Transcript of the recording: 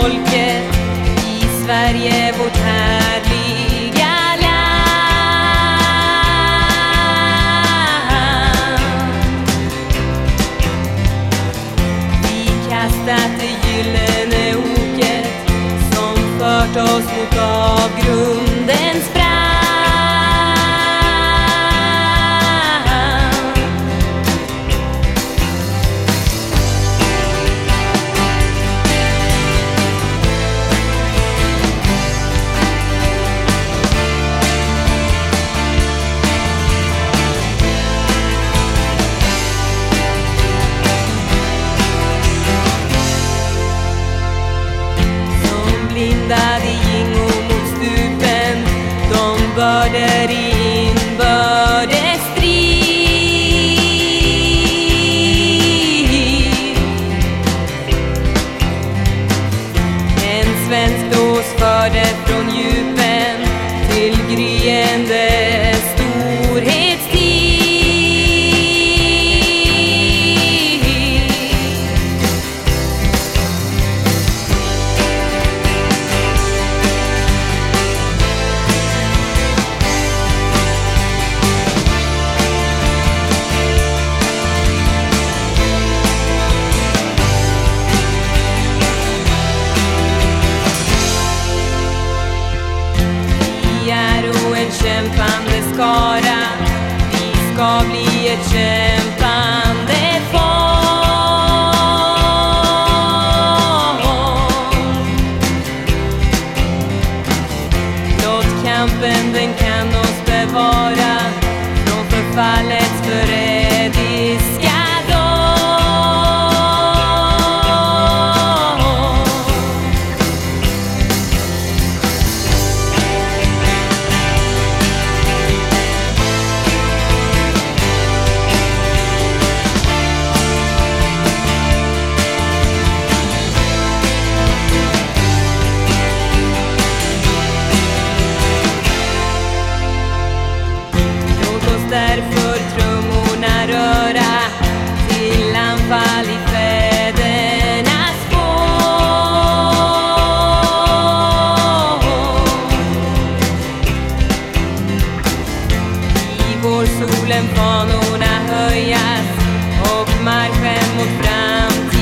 folket i Sverige vårt härliga land. Vi kastat det gyllene oket som fört oss mot avgrundens husband går solen fanorna höjas och marschen mot framtiden